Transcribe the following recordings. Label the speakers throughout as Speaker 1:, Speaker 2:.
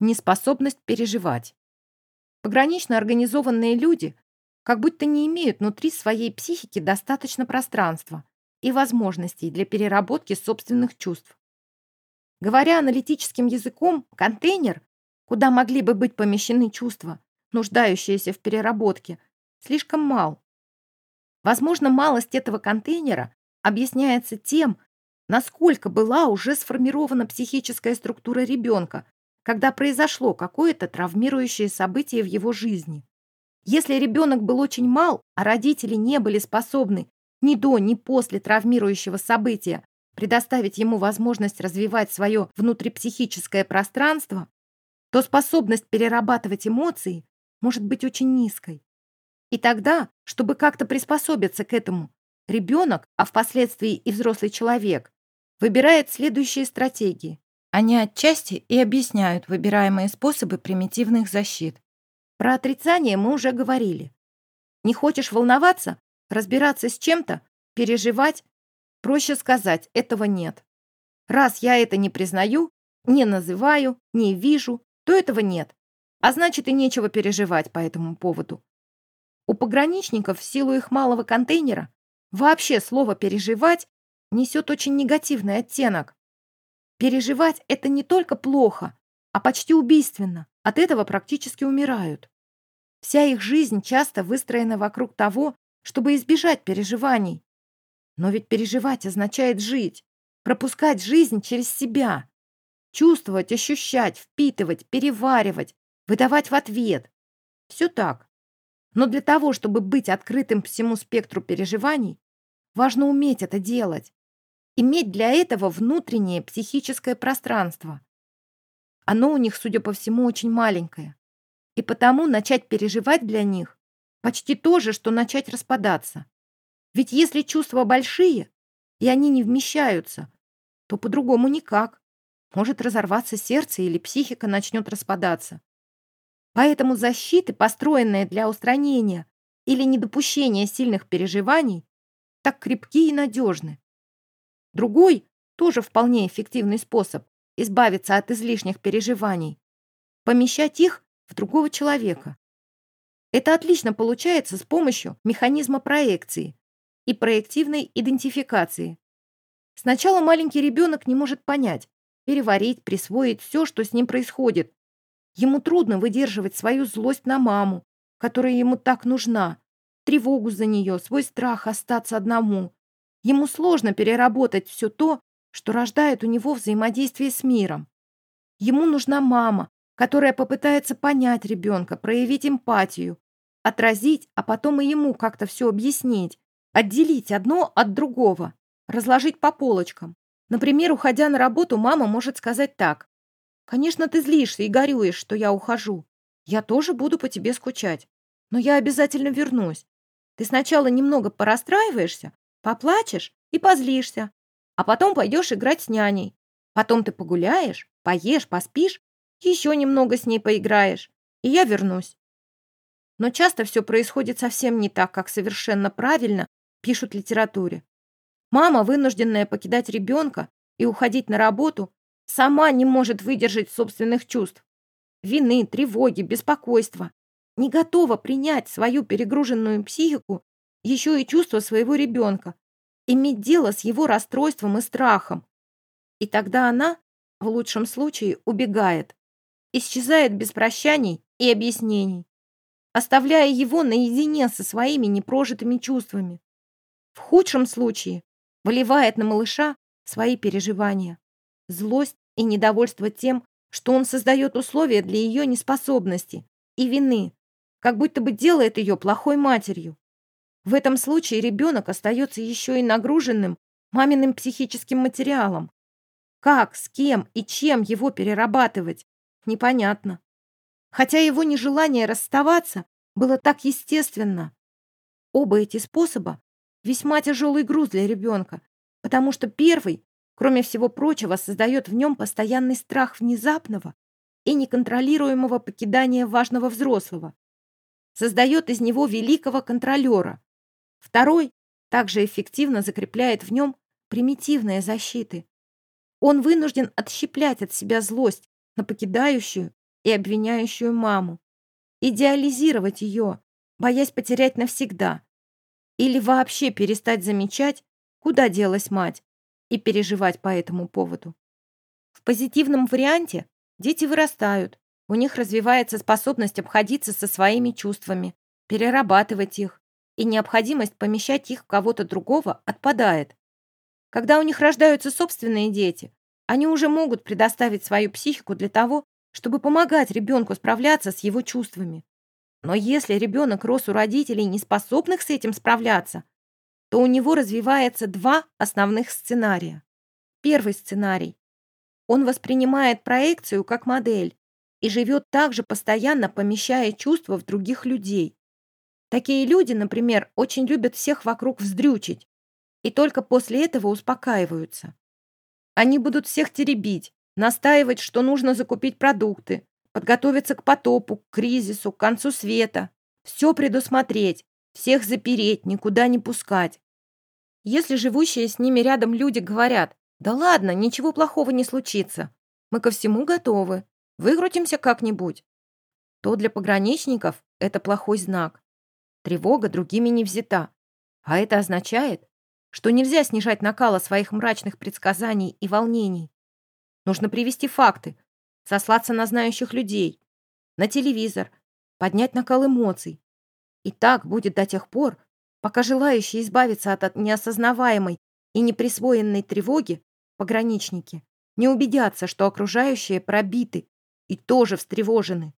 Speaker 1: неспособность переживать. Погранично организованные люди как будто не имеют внутри своей психики достаточно пространства и возможностей для переработки собственных чувств. Говоря аналитическим языком, контейнер, куда могли бы быть помещены чувства, нуждающиеся в переработке, слишком мал. Возможно, малость этого контейнера объясняется тем, насколько была уже сформирована психическая структура ребенка, когда произошло какое-то травмирующее событие в его жизни. Если ребенок был очень мал, а родители не были способны ни до, ни после травмирующего события предоставить ему возможность развивать свое внутрипсихическое пространство, то способность перерабатывать эмоции может быть очень низкой. И тогда, чтобы как-то приспособиться к этому, ребенок, а впоследствии и взрослый человек, выбирает следующие стратегии. Они отчасти и объясняют выбираемые способы примитивных защит. Про отрицание мы уже говорили. Не хочешь волноваться, разбираться с чем-то, переживать, проще сказать «этого нет». Раз я это не признаю, не называю, не вижу, то этого нет. А значит и нечего переживать по этому поводу. У пограничников в силу их малого контейнера вообще слово «переживать» несет очень негативный оттенок. Переживать – это не только плохо, а почти убийственно. От этого практически умирают. Вся их жизнь часто выстроена вокруг того, чтобы избежать переживаний. Но ведь переживать означает жить, пропускать жизнь через себя, чувствовать, ощущать, впитывать, переваривать, выдавать в ответ. Все так. Но для того, чтобы быть открытым всему спектру переживаний, важно уметь это делать. Иметь для этого внутреннее психическое пространство. Оно у них, судя по всему, очень маленькое. И потому начать переживать для них почти то же, что начать распадаться. Ведь если чувства большие, и они не вмещаются, то по-другому никак. Может разорваться сердце или психика начнет распадаться. Поэтому защиты, построенные для устранения или недопущения сильных переживаний, так крепки и надежны. Другой, тоже вполне эффективный способ избавиться от излишних переживаний, помещать их в другого человека. Это отлично получается с помощью механизма проекции и проективной идентификации. Сначала маленький ребенок не может понять, переварить, присвоить все, что с ним происходит. Ему трудно выдерживать свою злость на маму, которая ему так нужна, тревогу за нее, свой страх остаться одному. Ему сложно переработать все то, что рождает у него взаимодействие с миром. Ему нужна мама, которая попытается понять ребенка, проявить эмпатию, отразить, а потом и ему как-то все объяснить, отделить одно от другого, разложить по полочкам. Например, уходя на работу, мама может сказать так. «Конечно, ты злишься и горюешь, что я ухожу. Я тоже буду по тебе скучать. Но я обязательно вернусь. Ты сначала немного порастраиваешься, поплачешь и позлишься, а потом пойдешь играть с няней. Потом ты погуляешь, поешь, поспишь еще немного с ней поиграешь, и я вернусь. Но часто все происходит совсем не так, как совершенно правильно пишут в литературе. Мама, вынужденная покидать ребенка и уходить на работу, сама не может выдержать собственных чувств. Вины, тревоги, беспокойства. Не готова принять свою перегруженную психику, еще и чувства своего ребенка, иметь дело с его расстройством и страхом. И тогда она, в лучшем случае, убегает, исчезает без прощаний и объяснений, оставляя его наедине со своими непрожитыми чувствами. В худшем случае выливает на малыша свои переживания, злость и недовольство тем, что он создает условия для ее неспособности и вины, как будто бы делает ее плохой матерью. В этом случае ребенок остается еще и нагруженным маминым психическим материалом. Как, с кем и чем его перерабатывать, непонятно. Хотя его нежелание расставаться было так естественно. Оба эти способа весьма тяжелый груз для ребенка, потому что первый, кроме всего прочего, создает в нем постоянный страх внезапного и неконтролируемого покидания важного взрослого. Создает из него великого контролера. Второй также эффективно закрепляет в нем примитивные защиты. Он вынужден отщеплять от себя злость, на покидающую и обвиняющую маму, идеализировать ее, боясь потерять навсегда, или вообще перестать замечать, куда делась мать, и переживать по этому поводу. В позитивном варианте дети вырастают, у них развивается способность обходиться со своими чувствами, перерабатывать их, и необходимость помещать их в кого-то другого отпадает. Когда у них рождаются собственные дети, они уже могут предоставить свою психику для того, чтобы помогать ребенку справляться с его чувствами. Но если ребенок рос у родителей, не способных с этим справляться, то у него развивается два основных сценария. Первый сценарий. Он воспринимает проекцию как модель и живет также постоянно помещая чувства в других людей. Такие люди, например, очень любят всех вокруг вздрючить и только после этого успокаиваются. Они будут всех теребить, настаивать, что нужно закупить продукты, подготовиться к потопу, к кризису, к концу света, все предусмотреть, всех запереть, никуда не пускать. Если живущие с ними рядом люди говорят, да ладно, ничего плохого не случится, мы ко всему готовы, выкрутимся как-нибудь, то для пограничников это плохой знак. Тревога другими не взята. А это означает, что нельзя снижать накала своих мрачных предсказаний и волнений. Нужно привести факты, сослаться на знающих людей, на телевизор, поднять накал эмоций. И так будет до тех пор, пока желающие избавиться от неосознаваемой и неприсвоенной тревоги пограничники не убедятся, что окружающие пробиты и тоже встревожены.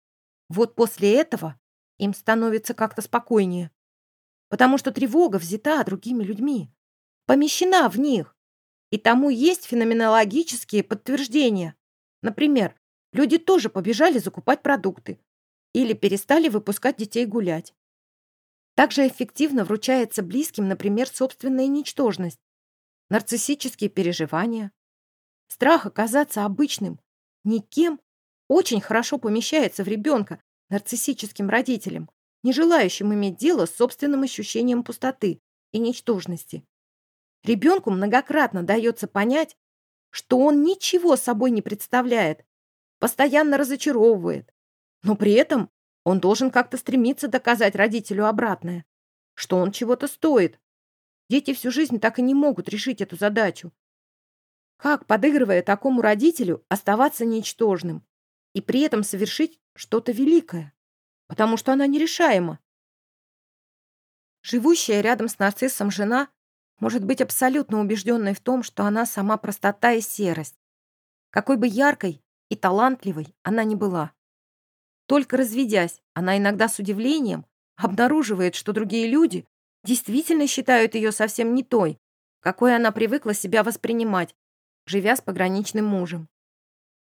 Speaker 1: Вот после этого им становится как-то спокойнее, потому что тревога взята другими людьми помещена в них. И тому есть феноменологические подтверждения. Например, люди тоже побежали закупать продукты или перестали выпускать детей гулять. Также эффективно вручается близким, например, собственная ничтожность, нарциссические переживания. Страх оказаться обычным, никем, очень хорошо помещается в ребенка нарциссическим родителям, не желающим иметь дело с собственным ощущением пустоты и ничтожности. Ребенку многократно дается понять, что он ничего собой не представляет, постоянно разочаровывает, но при этом он должен как-то стремиться доказать родителю обратное, что он чего-то стоит. Дети всю жизнь так и не могут решить эту задачу. Как, подыгрывая такому родителю, оставаться ничтожным и при этом совершить что-то великое? Потому что она нерешаема. Живущая рядом с нарциссом жена может быть абсолютно убежденной в том, что она сама простота и серость, какой бы яркой и талантливой она ни была. Только разведясь, она иногда с удивлением обнаруживает, что другие люди действительно считают ее совсем не той, какой она привыкла себя воспринимать, живя с пограничным мужем.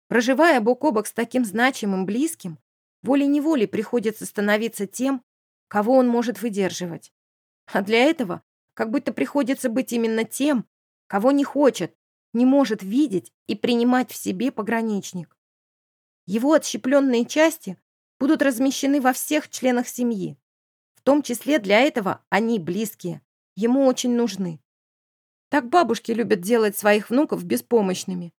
Speaker 1: Проживая бок о бок с таким значимым близким, волей-неволей приходится становиться тем, кого он может выдерживать. А для этого как будто приходится быть именно тем, кого не хочет, не может видеть и принимать в себе пограничник. Его отщепленные части будут размещены во всех членах семьи. В том числе для этого они близкие, ему очень нужны. Так бабушки любят делать своих внуков беспомощными.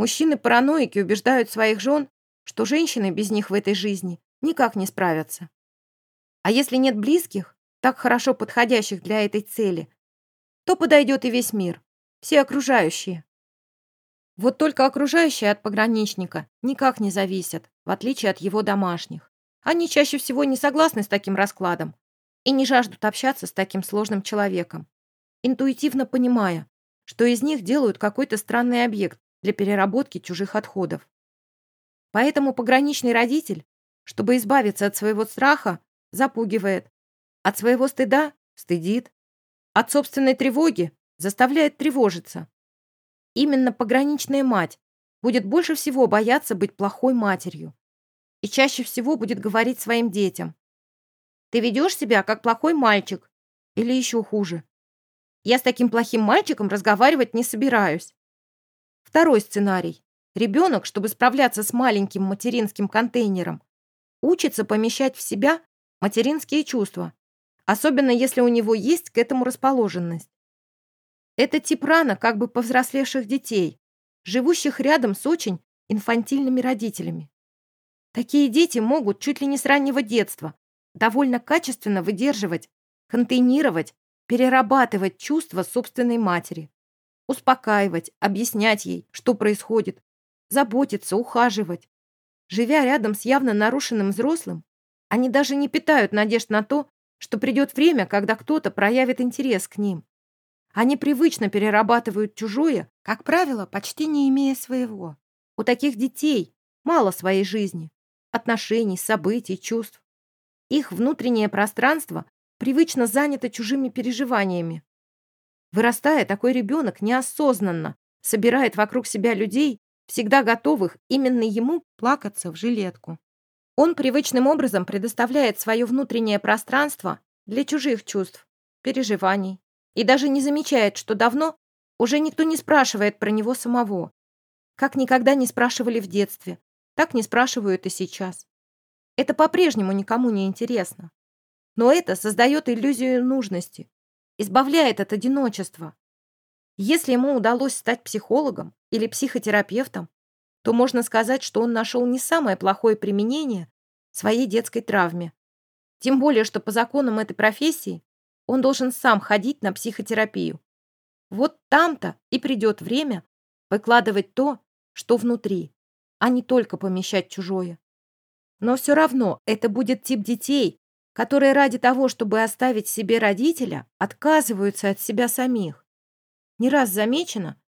Speaker 1: Мужчины-параноики убеждают своих жен, что женщины без них в этой жизни никак не справятся. А если нет близких, так хорошо подходящих для этой цели, то подойдет и весь мир, все окружающие. Вот только окружающие от пограничника никак не зависят, в отличие от его домашних. Они чаще всего не согласны с таким раскладом и не жаждут общаться с таким сложным человеком, интуитивно понимая, что из них делают какой-то странный объект для переработки чужих отходов. Поэтому пограничный родитель, чтобы избавиться от своего страха, запугивает, от своего стыда стыдит. От собственной тревоги заставляет тревожиться. Именно пограничная мать будет больше всего бояться быть плохой матерью. И чаще всего будет говорить своим детям. Ты ведешь себя как плохой мальчик. Или еще хуже. Я с таким плохим мальчиком разговаривать не собираюсь. Второй сценарий. Ребенок, чтобы справляться с маленьким материнским контейнером, учится помещать в себя материнские чувства особенно если у него есть к этому расположенность. Это тип рано как бы повзрослевших детей, живущих рядом с очень инфантильными родителями. Такие дети могут чуть ли не с раннего детства довольно качественно выдерживать, контейнировать, перерабатывать чувства собственной матери, успокаивать, объяснять ей, что происходит, заботиться, ухаживать. Живя рядом с явно нарушенным взрослым, они даже не питают надежд на то, что придет время, когда кто-то проявит интерес к ним. Они привычно перерабатывают чужое, как правило, почти не имея своего. У таких детей мало своей жизни, отношений, событий, чувств. Их внутреннее пространство привычно занято чужими переживаниями. Вырастая, такой ребенок неосознанно собирает вокруг себя людей, всегда готовых именно ему плакаться в жилетку. Он привычным образом предоставляет свое внутреннее пространство для чужих чувств, переживаний и даже не замечает, что давно уже никто не спрашивает про него самого. Как никогда не спрашивали в детстве, так не спрашивают и сейчас. Это по-прежнему никому не интересно. Но это создает иллюзию нужности, избавляет от одиночества. Если ему удалось стать психологом или психотерапевтом, то можно сказать, что он нашел не самое плохое применение своей детской травме. Тем более, что по законам этой профессии он должен сам ходить на психотерапию. Вот там-то и придет время выкладывать то, что внутри, а не только помещать чужое. Но все равно это будет тип детей, которые ради того, чтобы оставить себе родителя, отказываются от себя самих. Не раз замечено,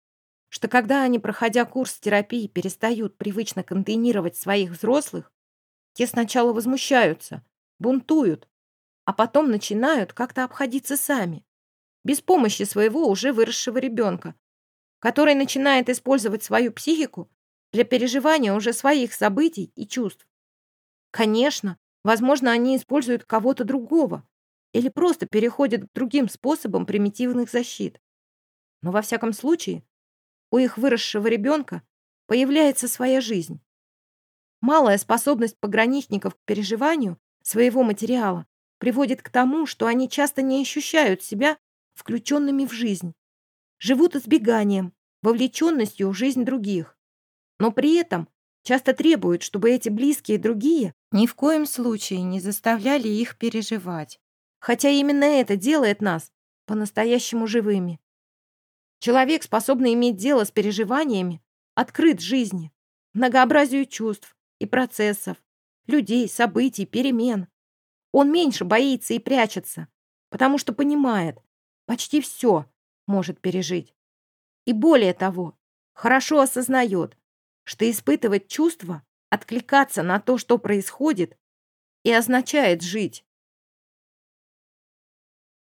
Speaker 1: что когда они, проходя курс терапии, перестают привычно контейнировать своих взрослых, те сначала возмущаются, бунтуют, а потом начинают как-то обходиться сами, без помощи своего уже выросшего ребенка, который начинает использовать свою психику для переживания уже своих событий и чувств. Конечно, возможно, они используют кого-то другого или просто переходят к другим способам примитивных защит. Но во всяком случае, у их выросшего ребенка появляется своя жизнь. Малая способность пограничников к переживанию своего материала приводит к тому, что они часто не ощущают себя включенными в жизнь, живут избеганием, вовлеченностью в жизнь других но при этом часто требуют, чтобы эти близкие другие ни в коем случае не заставляли их переживать. Хотя именно это делает нас по-настоящему живыми. Человек, способный иметь дело с переживаниями, открыт жизни, многообразию чувств и процессов, людей, событий, перемен. Он меньше боится и прячется, потому что понимает, почти все может пережить. И более того, хорошо осознает, что испытывать чувства, откликаться на то, что происходит, и означает жить.